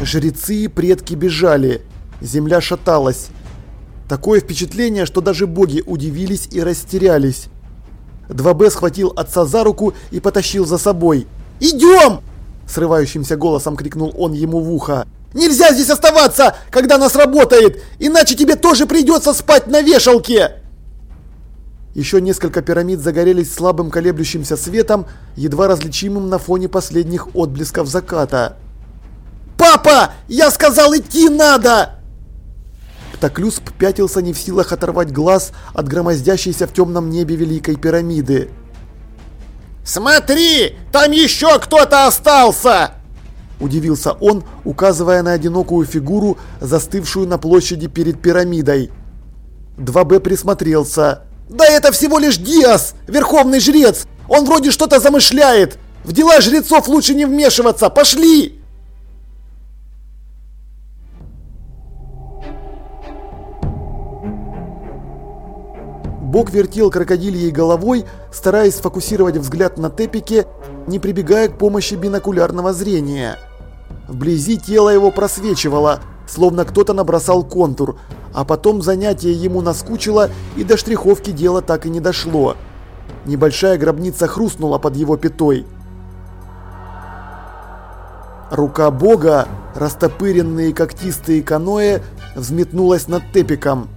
Жрецы и предки бежали. Земля шаталась. Такое впечатление, что даже боги удивились и растерялись. 2Б схватил отца за руку и потащил за собой. «Идем!» – срывающимся голосом крикнул он ему в ухо. «Нельзя здесь оставаться, когда нас работает, иначе тебе тоже придется спать на вешалке!» Еще несколько пирамид загорелись слабым колеблющимся светом, едва различимым на фоне последних отблесков заката. «Папа! Я сказал, идти надо!» Птоклюсп пятился не в силах оторвать глаз от громоздящейся в темном небе Великой пирамиды. «Смотри! Там еще кто-то остался!» Удивился он, указывая на одинокую фигуру, застывшую на площади перед пирамидой. 2Б присмотрелся. «Да это всего лишь Диас, верховный жрец! Он вроде что-то замышляет! В дела жрецов лучше не вмешиваться! Пошли!» Бог вертел крокодильей головой, стараясь сфокусировать взгляд на Тепике, не прибегая к помощи бинокулярного зрения. Вблизи тело его просвечивало, словно кто-то набросал контур, а потом занятие ему наскучило и до штриховки дело так и не дошло. Небольшая гробница хрустнула под его пятой. Рука бога, растопыренные когтистые каноэ, взметнулась над Тепиком.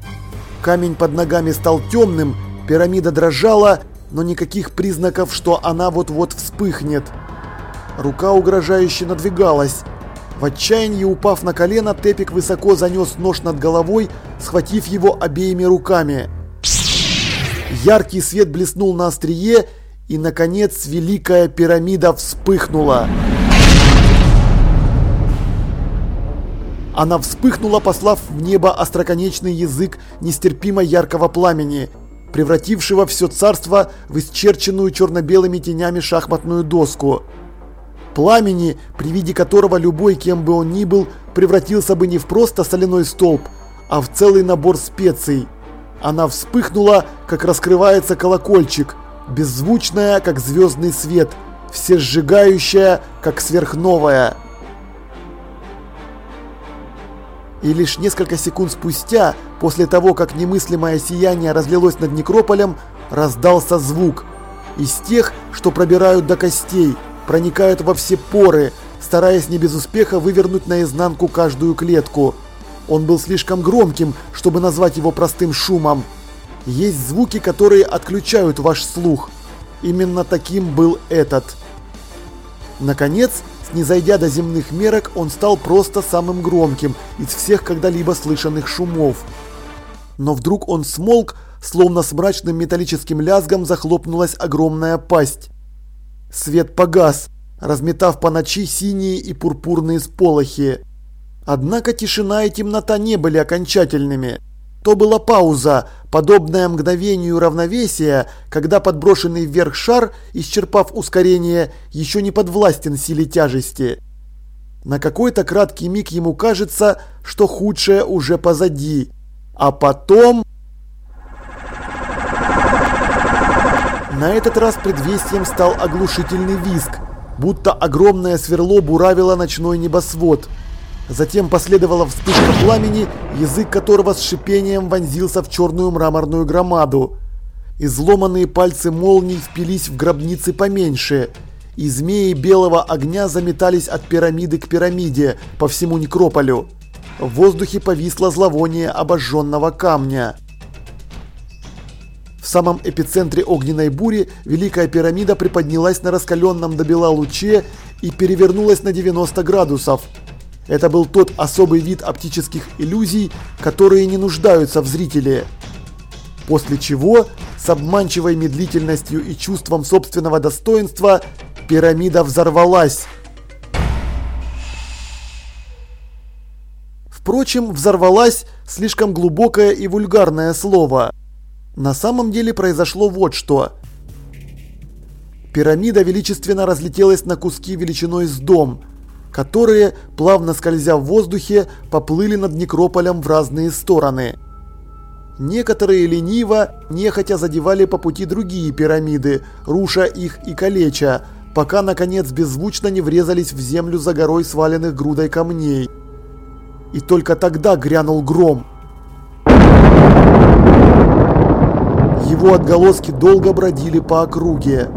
Камень под ногами стал темным, пирамида дрожала, но никаких признаков, что она вот-вот вспыхнет. Рука угрожающе надвигалась. В отчаянии упав на колено, Тепик высоко занес нож над головой, схватив его обеими руками. Яркий свет блеснул на острие, и, наконец, великая пирамида вспыхнула. Она вспыхнула, послав в небо остроконечный язык нестерпимо яркого пламени, превратившего все царство в исчерченную черно-белыми тенями шахматную доску. Пламени, при виде которого любой, кем бы он ни был, превратился бы не в просто соляной столб, а в целый набор специй. Она вспыхнула, как раскрывается колокольчик, беззвучная, как звездный свет, всесжигающая, как сверхновая. И лишь несколько секунд спустя, после того, как немыслимое сияние разлилось над некрополем, раздался звук. Из тех, что пробирают до костей, проникают во все поры, стараясь не без успеха вывернуть наизнанку каждую клетку. Он был слишком громким, чтобы назвать его простым шумом. Есть звуки, которые отключают ваш слух. Именно таким был этот. Наконец, не зайдя до земных мерок, он стал просто самым громким из всех когда-либо слышанных шумов. Но вдруг он смолк, словно с мрачным металлическим лязгом захлопнулась огромная пасть. Свет погас, разметав по ночи синие и пурпурные сполохи. Однако тишина и темнота не были окончательными. То была пауза, подобная мгновению равновесия, когда подброшенный вверх шар, исчерпав ускорение, еще не подвластен силе тяжести. На какой-то краткий миг ему кажется, что худшее уже позади. А потом... На этот раз предвестием стал оглушительный визг, будто огромное сверло буравило ночной небосвод. Затем последовала вспышка пламени, язык которого с шипением вонзился в черную мраморную громаду. Изломанные пальцы молний впились в гробницы поменьше, и змеи белого огня заметались от пирамиды к пирамиде по всему некрополю. В воздухе повисло зловоние обожженного камня. В самом эпицентре огненной бури Великая пирамида приподнялась на раскаленном до бела луче и перевернулась на 90 градусов. Это был тот особый вид оптических иллюзий, которые не нуждаются в зрителе. После чего, с обманчивой медлительностью и чувством собственного достоинства, пирамида взорвалась. Впрочем, взорвалась слишком глубокое и вульгарное слово. На самом деле произошло вот что. Пирамида величественно разлетелась на куски величиной с дом – которые, плавно скользя в воздухе, поплыли над некрополем в разные стороны. Некоторые лениво, нехотя задевали по пути другие пирамиды, руша их и калеча, пока наконец беззвучно не врезались в землю за горой сваленных грудой камней. и только тогда грянул гром. Его отголоски долго бродили по округе.